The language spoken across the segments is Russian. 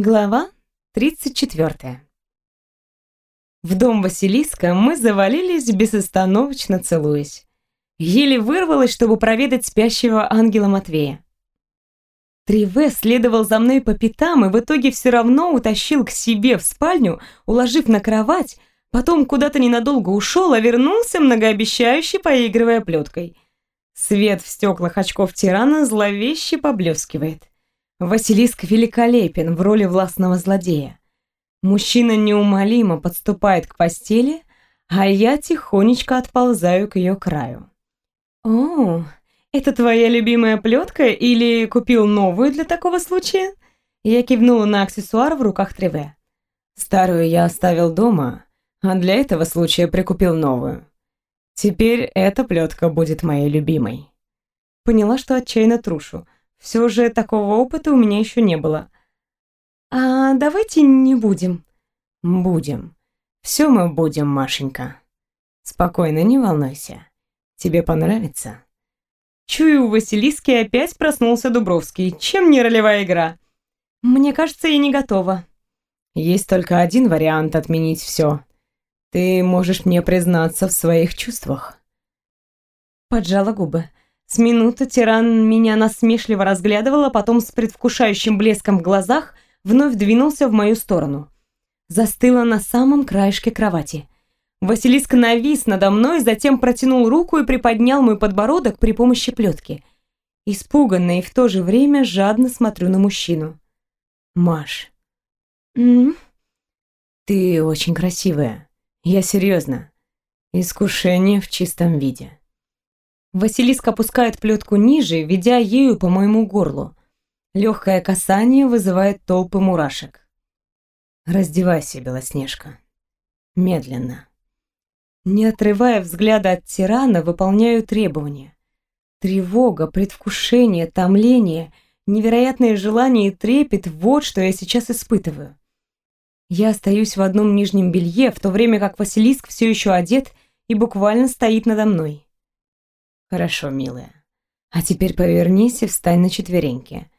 Глава 34. В дом Василиска мы завалились, безостановочно целуясь. Еле вырвалась, чтобы проведать спящего ангела Матвея. Триве следовал за мной по пятам и в итоге все равно утащил к себе в спальню, уложив на кровать, потом куда-то ненадолго ушел, а вернулся многообещающе, поигрывая плеткой. Свет в стеклах очков тирана зловеще поблескивает. Василиск великолепен в роли властного злодея. Мужчина неумолимо подступает к постели, а я тихонечко отползаю к ее краю. «О, это твоя любимая плетка или купил новую для такого случая?» Я кивнула на аксессуар в руках Треве. «Старую я оставил дома, а для этого случая прикупил новую. Теперь эта плетка будет моей любимой». Поняла, что отчаянно трушу. Все же такого опыта у меня еще не было. А давайте не будем. Будем. Все мы будем, Машенька. Спокойно, не волнуйся. Тебе понравится? Чую, у Василиски опять проснулся Дубровский. Чем не ролевая игра? Мне кажется, я не готова. Есть только один вариант отменить все. Ты можешь мне признаться в своих чувствах. Поджала губы. С минуты тиран меня насмешливо разглядывал, а потом с предвкушающим блеском в глазах вновь двинулся в мою сторону. Застыла на самом краешке кровати. Василиск навис надо мной, затем протянул руку и приподнял мой подбородок при помощи плетки. Испуганно и в то же время жадно смотрю на мужчину. «Маш, «М? ты очень красивая. Я серьезно. Искушение в чистом виде». Василиск опускает плетку ниже, ведя ею по моему горлу. Легкое касание вызывает толпы мурашек. «Раздевайся, Белоснежка. Медленно». Не отрывая взгляда от тирана, выполняю требования. Тревога, предвкушение, томление, невероятное желание и трепет – вот что я сейчас испытываю. Я остаюсь в одном нижнем белье, в то время как Василиск все еще одет и буквально стоит надо мной. Хорошо, милая. А теперь повернись и встань на четвереньки.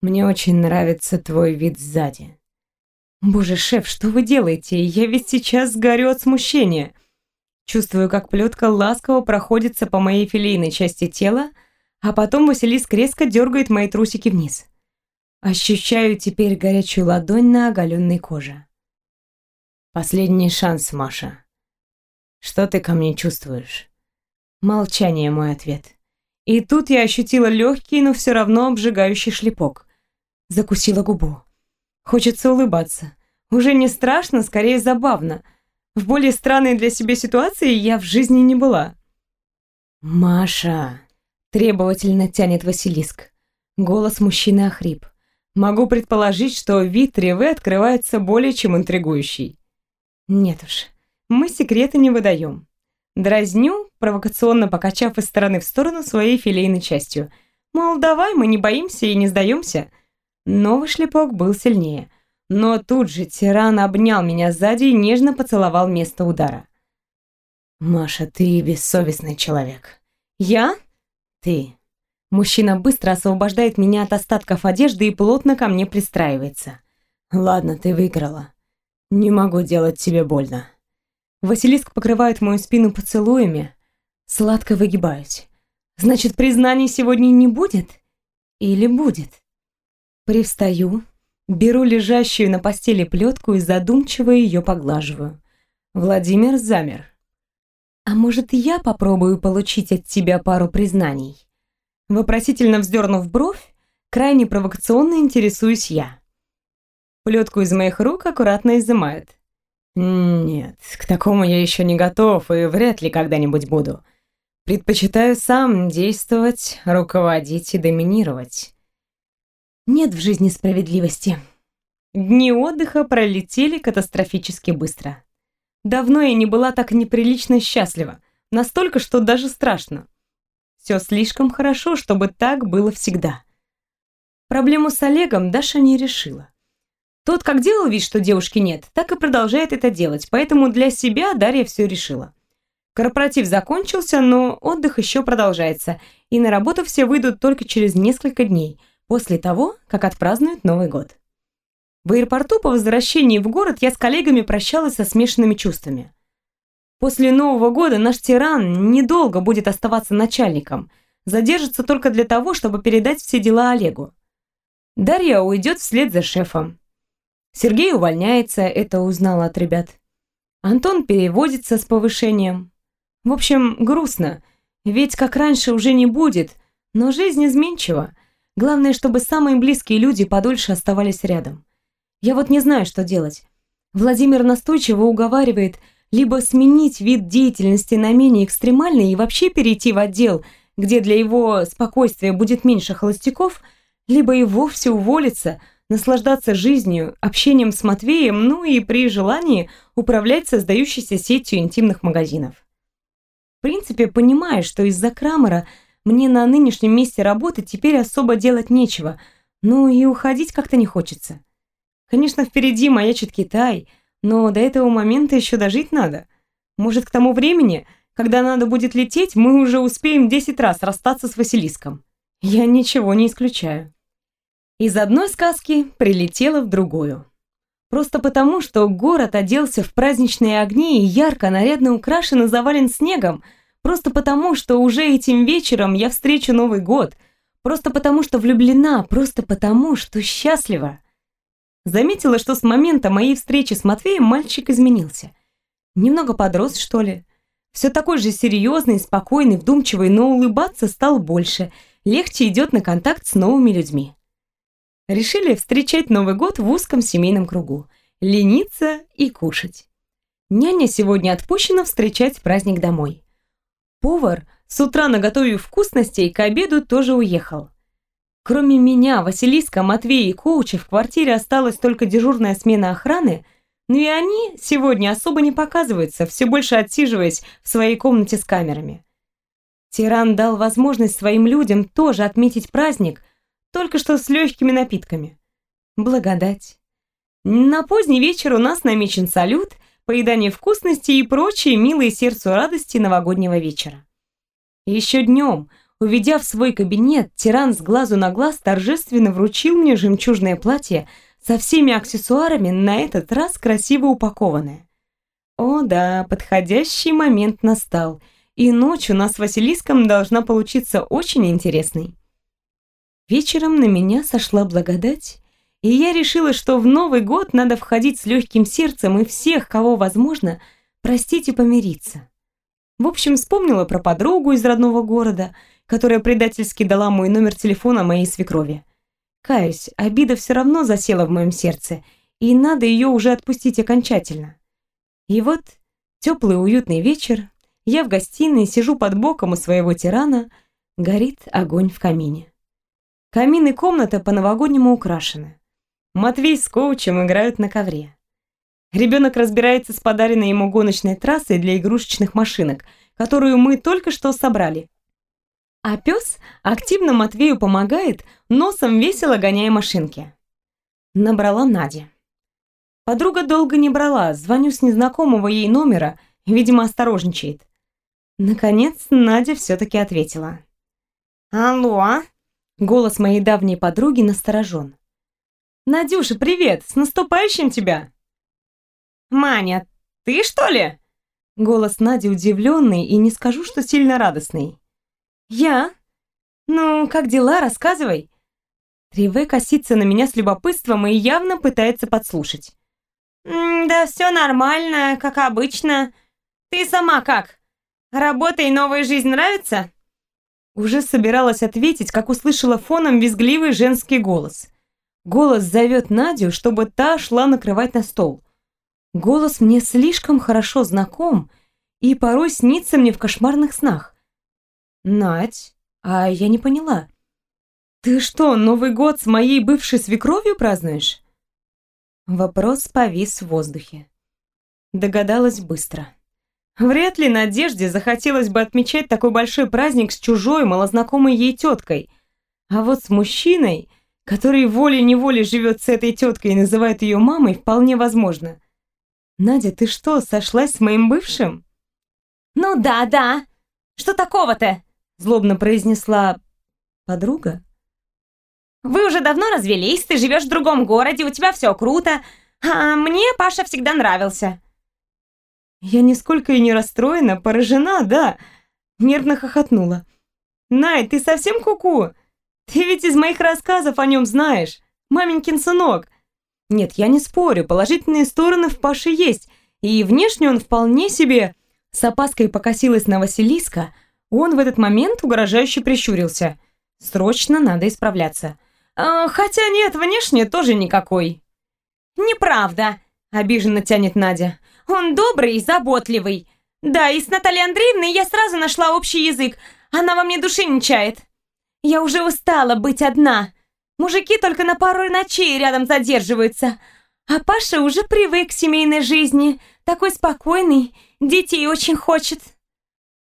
Мне очень нравится твой вид сзади. Боже, шеф, что вы делаете? Я ведь сейчас сгорю от смущения. Чувствую, как плетка ласково проходится по моей филейной части тела, а потом Василиск резко дергает мои трусики вниз. Ощущаю теперь горячую ладонь на оголенной коже. Последний шанс, Маша. Что ты ко мне чувствуешь? Молчание мой ответ. И тут я ощутила легкий, но все равно обжигающий шлепок. Закусила губу. Хочется улыбаться. Уже не страшно, скорее забавно. В более странной для себя ситуации я в жизни не была. «Маша!» – требовательно тянет Василиск. Голос мужчины охрип. Могу предположить, что вид Реве открывается более чем интригующий. Нет уж, мы секреты не выдаем. Дразню, провокационно покачав из стороны в сторону своей филейной частью. Мол, давай, мы не боимся и не сдаемся. Новый шлепок был сильнее. Но тут же тиран обнял меня сзади и нежно поцеловал место удара. «Маша, ты бессовестный человек». «Я?» «Ты». Мужчина быстро освобождает меня от остатков одежды и плотно ко мне пристраивается. «Ладно, ты выиграла. Не могу делать тебе больно». Василиск покрывает мою спину поцелуями. Сладко выгибаюсь. Значит, признаний сегодня не будет? Или будет? Привстаю, беру лежащую на постели плетку и задумчиво ее поглаживаю. Владимир замер. «А может, я попробую получить от тебя пару признаний?» Вопросительно вздернув бровь, крайне провокационно интересуюсь я. Плетку из моих рук аккуратно изымают. Нет, к такому я еще не готов и вряд ли когда-нибудь буду. Предпочитаю сам действовать, руководить и доминировать. Нет в жизни справедливости. Дни отдыха пролетели катастрофически быстро. Давно я не была так неприлично счастлива, настолько, что даже страшно. Все слишком хорошо, чтобы так было всегда. Проблему с Олегом Даша не решила. Тот как делал вид, что девушки нет, так и продолжает это делать, поэтому для себя Дарья все решила. Корпоратив закончился, но отдых еще продолжается, и на работу все выйдут только через несколько дней, после того, как отпразднуют Новый год. В аэропорту по возвращении в город я с коллегами прощалась со смешанными чувствами. После Нового года наш тиран недолго будет оставаться начальником, задержится только для того, чтобы передать все дела Олегу. Дарья уйдет вслед за шефом. Сергей увольняется, это узнала от ребят. Антон переводится с повышением. В общем, грустно, ведь как раньше уже не будет, но жизнь изменчива. Главное, чтобы самые близкие люди подольше оставались рядом. Я вот не знаю, что делать. Владимир настойчиво уговаривает либо сменить вид деятельности на менее экстремальный и вообще перейти в отдел, где для его спокойствия будет меньше холостяков, либо и вовсе уволиться, наслаждаться жизнью, общением с Матвеем, ну и при желании управлять создающейся сетью интимных магазинов. В принципе, понимаю, что из-за Крамера мне на нынешнем месте работы теперь особо делать нечего, ну и уходить как-то не хочется. Конечно, впереди маячит Китай, но до этого момента еще дожить надо. Может, к тому времени, когда надо будет лететь, мы уже успеем 10 раз расстаться с Василиском. Я ничего не исключаю. Из одной сказки прилетела в другую. Просто потому, что город оделся в праздничные огни и ярко, нарядно украшен и завален снегом. Просто потому, что уже этим вечером я встречу Новый год. Просто потому, что влюблена. Просто потому, что счастлива. Заметила, что с момента моей встречи с Матвеем мальчик изменился. Немного подрос, что ли. Все такой же серьезный, спокойный, вдумчивый, но улыбаться стал больше. Легче идет на контакт с новыми людьми. Решили встречать Новый год в узком семейном кругу. Лениться и кушать. Няня сегодня отпущена встречать праздник домой. Повар, с утра наготовив вкусностей, к обеду тоже уехал. Кроме меня, Василиска, Матвея и коуча в квартире осталась только дежурная смена охраны, но и они сегодня особо не показываются, все больше отсиживаясь в своей комнате с камерами. Тиран дал возможность своим людям тоже отметить праздник, только что с легкими напитками. Благодать. На поздний вечер у нас намечен салют, поедание вкусностей и прочие милые сердцу радости новогоднего вечера. Еще днем Уведя в свой кабинет, тиран с глазу на глаз торжественно вручил мне жемчужное платье со всеми аксессуарами, на этот раз красиво упакованное. О да, подходящий момент настал, и ночь у нас с Василиском должна получиться очень интересной. Вечером на меня сошла благодать, и я решила, что в Новый год надо входить с легким сердцем и всех, кого возможно, простить и помириться. В общем, вспомнила про подругу из родного города – которая предательски дала мой номер телефона моей свекрови. Каюсь, обида все равно засела в моем сердце, и надо ее уже отпустить окончательно. И вот теплый уютный вечер, я в гостиной сижу под боком у своего тирана, горит огонь в камине. Камин и комната по-новогоднему украшены. Матвей с коучем играют на ковре. Ребенок разбирается с подаренной ему гоночной трассой для игрушечных машинок, которую мы только что собрали. А пес активно Матвею помогает, носом весело гоняя машинки. Набрала Надя. Подруга долго не брала, звоню с незнакомого ей номера, видимо, осторожничает. Наконец, Надя все-таки ответила. «Алло?» Голос моей давней подруги насторожен. «Надюша, привет! С наступающим тебя!» «Маня, ты что ли?» Голос Нади удивленный и не скажу, что сильно радостный. «Я? Ну, как дела? Рассказывай!» Триве косится на меня с любопытством и явно пытается подслушать. «Да все нормально, как обычно. Ты сама как? Работа и новая жизнь нравится?» Уже собиралась ответить, как услышала фоном визгливый женский голос. Голос зовет Надю, чтобы та шла накрывать на стол. Голос мне слишком хорошо знаком и порой снится мне в кошмарных снах. «Надь, а я не поняла. Ты что, Новый год с моей бывшей свекровью празднуешь?» Вопрос повис в воздухе. Догадалась быстро. Вряд ли Надежде захотелось бы отмечать такой большой праздник с чужой, малознакомой ей теткой. А вот с мужчиной, который волей-неволей живет с этой теткой и называет ее мамой, вполне возможно. «Надя, ты что, сошлась с моим бывшим?» «Ну да, да. Что такого-то?» злобно произнесла подруга. Вы уже давно развелись, ты живешь в другом городе, у тебя все круто, а мне Паша всегда нравился». Я нисколько и не расстроена, поражена, да. Нервно хохотнула. «Най, ты совсем куку? -ку? Ты ведь из моих рассказов о нем знаешь. Маменькин сынок. Нет, я не спорю, положительные стороны в Паше есть, и внешне он вполне себе...» С опаской покосилась на Василиска, он в этот момент угрожающе прищурился. «Срочно надо исправляться». А, «Хотя нет, внешне тоже никакой». «Неправда», — обиженно тянет Надя. «Он добрый и заботливый. Да, и с Натальей Андреевной я сразу нашла общий язык. Она во мне души не чает. Я уже устала быть одна. Мужики только на пару ночей рядом задерживаются. А Паша уже привык к семейной жизни. Такой спокойный, детей очень хочет».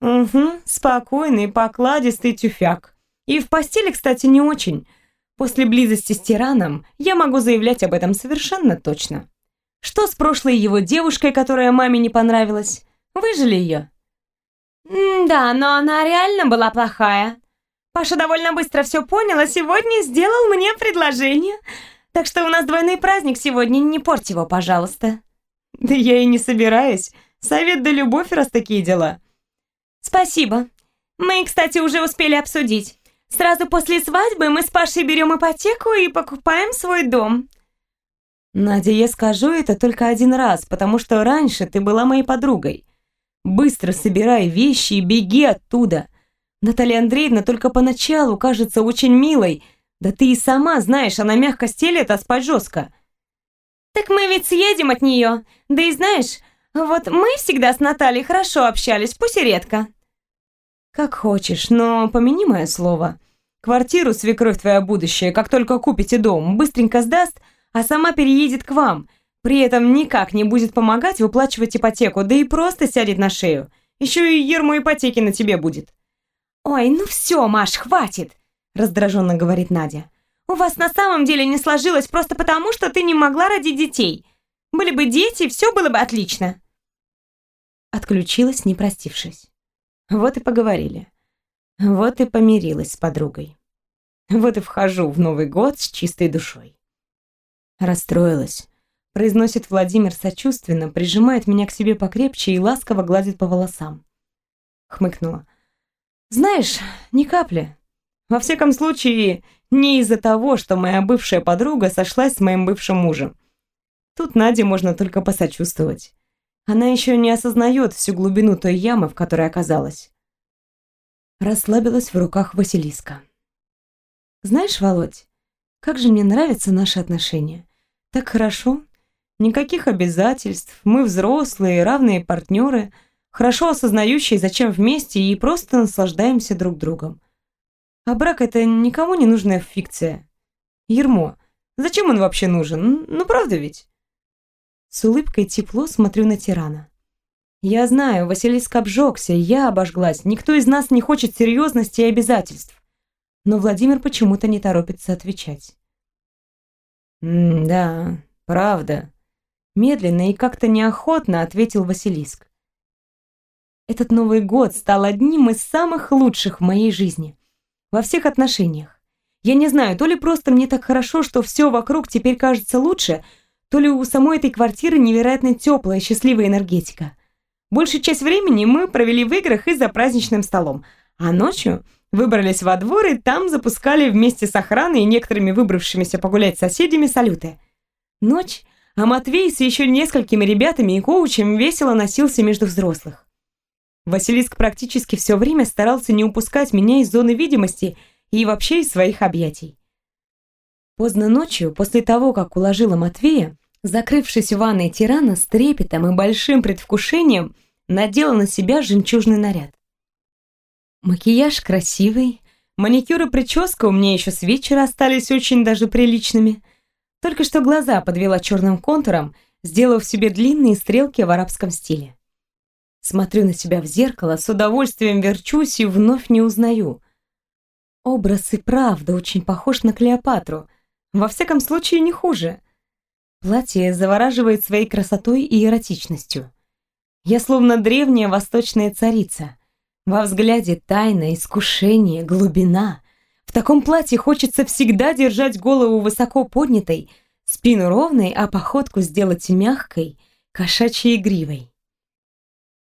«Угу, спокойный, покладистый тюфяк. И в постели, кстати, не очень. После близости с тираном я могу заявлять об этом совершенно точно. Что с прошлой его девушкой, которая маме не понравилась? Выжили ее? «Да, но она реально была плохая. Паша довольно быстро все понял, а сегодня сделал мне предложение. Так что у нас двойной праздник сегодня, не порть его, пожалуйста». «Да я и не собираюсь. Совет да любовь, раз такие дела». «Спасибо. Мы, кстати, уже успели обсудить. Сразу после свадьбы мы с Пашей берем ипотеку и покупаем свой дом». «Надя, я скажу это только один раз, потому что раньше ты была моей подругой. Быстро собирай вещи и беги оттуда. Наталья Андреевна только поначалу кажется очень милой, да ты и сама знаешь, она мягко стелет, а спать жестко». «Так мы ведь съедем от нее. Да и знаешь, вот мы всегда с Натальей хорошо общались, пусть и редко». «Как хочешь, но помяни мое слово. Квартиру свекровь твоя будущая, как только купите дом, быстренько сдаст, а сама переедет к вам. При этом никак не будет помогать выплачивать ипотеку, да и просто сядет на шею. Еще и ермо ипотеки на тебе будет». «Ой, ну все, Маш, хватит!» раздраженно говорит Надя. «У вас на самом деле не сложилось просто потому, что ты не могла родить детей. Были бы дети, все было бы отлично». Отключилась, не простившись. Вот и поговорили. Вот и помирилась с подругой. Вот и вхожу в Новый год с чистой душой. Расстроилась. Произносит Владимир сочувственно, прижимает меня к себе покрепче и ласково гладит по волосам. Хмыкнула. Знаешь, ни капли. Во всяком случае, не из-за того, что моя бывшая подруга сошлась с моим бывшим мужем. Тут Наде можно только посочувствовать. Она еще не осознает всю глубину той ямы, в которой оказалась. Расслабилась в руках Василиска. «Знаешь, Володь, как же мне нравятся наши отношения. Так хорошо. Никаких обязательств. Мы взрослые, равные партнеры, хорошо осознающие, зачем вместе, и просто наслаждаемся друг другом. А брак — это никому не нужная фикция. Ермо. Зачем он вообще нужен? Ну, правда ведь?» С улыбкой тепло смотрю на тирана. Я знаю, Василиск обжегся, я обожглась. Никто из нас не хочет серьезности и обязательств. Но Владимир почему-то не торопится отвечать. «Да, правда», — медленно и как-то неохотно ответил Василиск. Этот Новый год стал одним из самых лучших в моей жизни. Во всех отношениях. Я не знаю, то ли просто мне так хорошо, что все вокруг теперь кажется лучше — то ли у самой этой квартиры невероятно теплая, счастливая энергетика. Большую часть времени мы провели в играх и за праздничным столом, а ночью выбрались во двор и там запускали вместе с охраной и некоторыми выбравшимися погулять соседями салюты. Ночь, а Матвей с еще несколькими ребятами и коучем весело носился между взрослых. Василиск практически все время старался не упускать меня из зоны видимости и вообще из своих объятий. Поздно ночью, после того, как уложила Матвея, закрывшись в ванной тирана с трепетом и большим предвкушением, надела на себя жемчужный наряд. Макияж красивый, маникюр и прическа у меня еще с вечера остались очень даже приличными. Только что глаза подвела черным контуром, сделав себе длинные стрелки в арабском стиле. Смотрю на себя в зеркало, с удовольствием верчусь и вновь не узнаю. Образ и правда очень похож на Клеопатру — во всяком случае, не хуже. Платье завораживает своей красотой и эротичностью. Я словно древняя восточная царица. Во взгляде тайна, искушение, глубина. В таком платье хочется всегда держать голову высоко поднятой, спину ровной, а походку сделать мягкой, кошачьей игривой.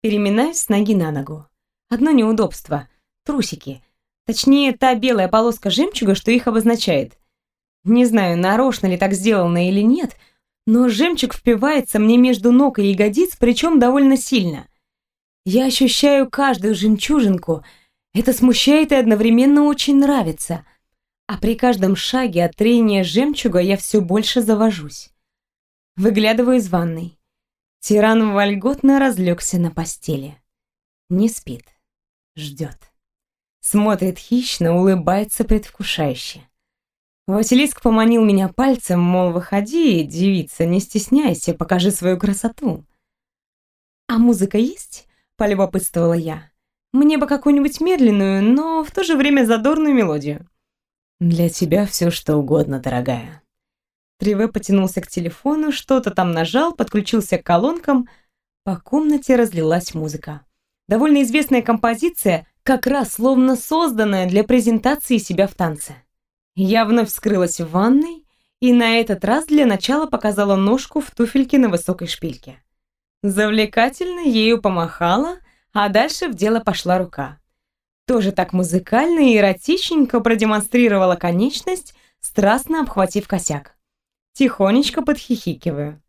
Переминаюсь с ноги на ногу. Одно неудобство — трусики. Точнее, та белая полоска жемчуга, что их обозначает. Не знаю, нарочно ли так сделано или нет, но жемчуг впивается мне между ног и ягодиц, причем довольно сильно. Я ощущаю каждую жемчужинку. Это смущает и одновременно очень нравится. А при каждом шаге от трения жемчуга я все больше завожусь. Выглядываю из ванной. Тиран вольготно разлегся на постели. Не спит. Ждет. Смотрит хищно, улыбается предвкушающе. Василиск поманил меня пальцем, мол, выходи, девица, не стесняйся, покажи свою красоту. «А музыка есть?» — полюбопытствовала я. «Мне бы какую-нибудь медленную, но в то же время задорную мелодию». «Для тебя все что угодно, дорогая». Триве потянулся к телефону, что-то там нажал, подключился к колонкам. По комнате разлилась музыка. Довольно известная композиция, как раз словно созданная для презентации себя в танце. Я вновь вскрылась в ванной и на этот раз для начала показала ножку в туфельке на высокой шпильке. Завлекательно ею помахала, а дальше в дело пошла рука. Тоже так музыкально и эротичненько продемонстрировала конечность, страстно обхватив косяк. Тихонечко подхихикиваю.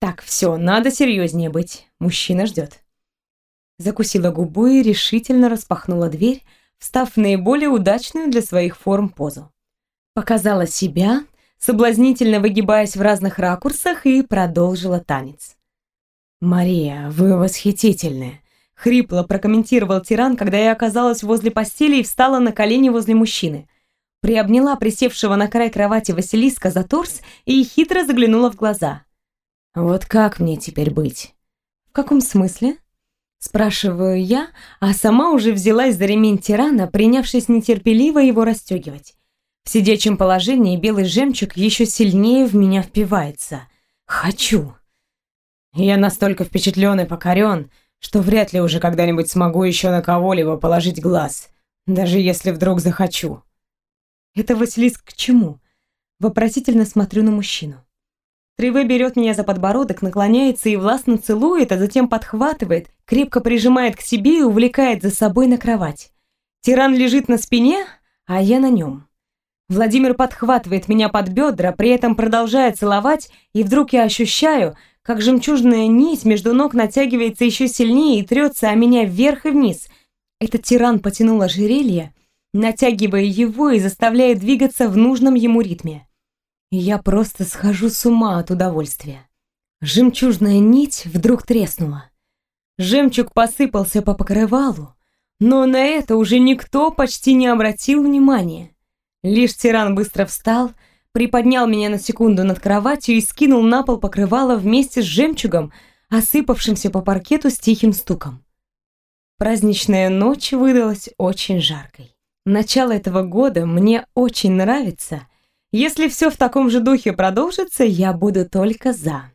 Так, все, надо серьезнее быть. Мужчина ждет. Закусила губу и решительно распахнула дверь, встав в наиболее удачную для своих форм позу. Показала себя, соблазнительно выгибаясь в разных ракурсах, и продолжила танец. «Мария, вы восхитительны», — хрипло прокомментировал тиран, когда я оказалась возле постели и встала на колени возле мужчины. Приобняла присевшего на край кровати Василиска за торс и хитро заглянула в глаза. «Вот как мне теперь быть?» «В каком смысле?» Спрашиваю я, а сама уже взялась за ремень тирана, принявшись нетерпеливо его расстегивать. В сидячем положении белый жемчуг еще сильнее в меня впивается. Хочу. Я настолько впечатлен и покорен, что вряд ли уже когда-нибудь смогу еще на кого-либо положить глаз, даже если вдруг захочу. Это Василиск к чему? Вопросительно смотрю на мужчину. Триве берет меня за подбородок, наклоняется и властно целует, а затем подхватывает, крепко прижимает к себе и увлекает за собой на кровать. Тиран лежит на спине, а я на нем. Владимир подхватывает меня под бедра, при этом продолжая целовать, и вдруг я ощущаю, как жемчужная нить между ног натягивается еще сильнее и трется о меня вверх и вниз. Этот тиран потянул ожерелье, натягивая его и заставляя двигаться в нужном ему ритме. И я просто схожу с ума от удовольствия. Жемчужная нить вдруг треснула. Жемчуг посыпался по покрывалу, но на это уже никто почти не обратил внимания. Лишь тиран быстро встал, приподнял меня на секунду над кроватью и скинул на пол покрывало вместе с жемчугом, осыпавшимся по паркету с тихим стуком. Праздничная ночь выдалась очень жаркой. Начало этого года мне очень нравится. Если все в таком же духе продолжится, я буду только за.